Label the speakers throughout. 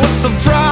Speaker 1: what's the problem.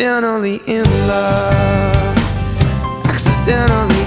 Speaker 1: accidentally in love, accidentally.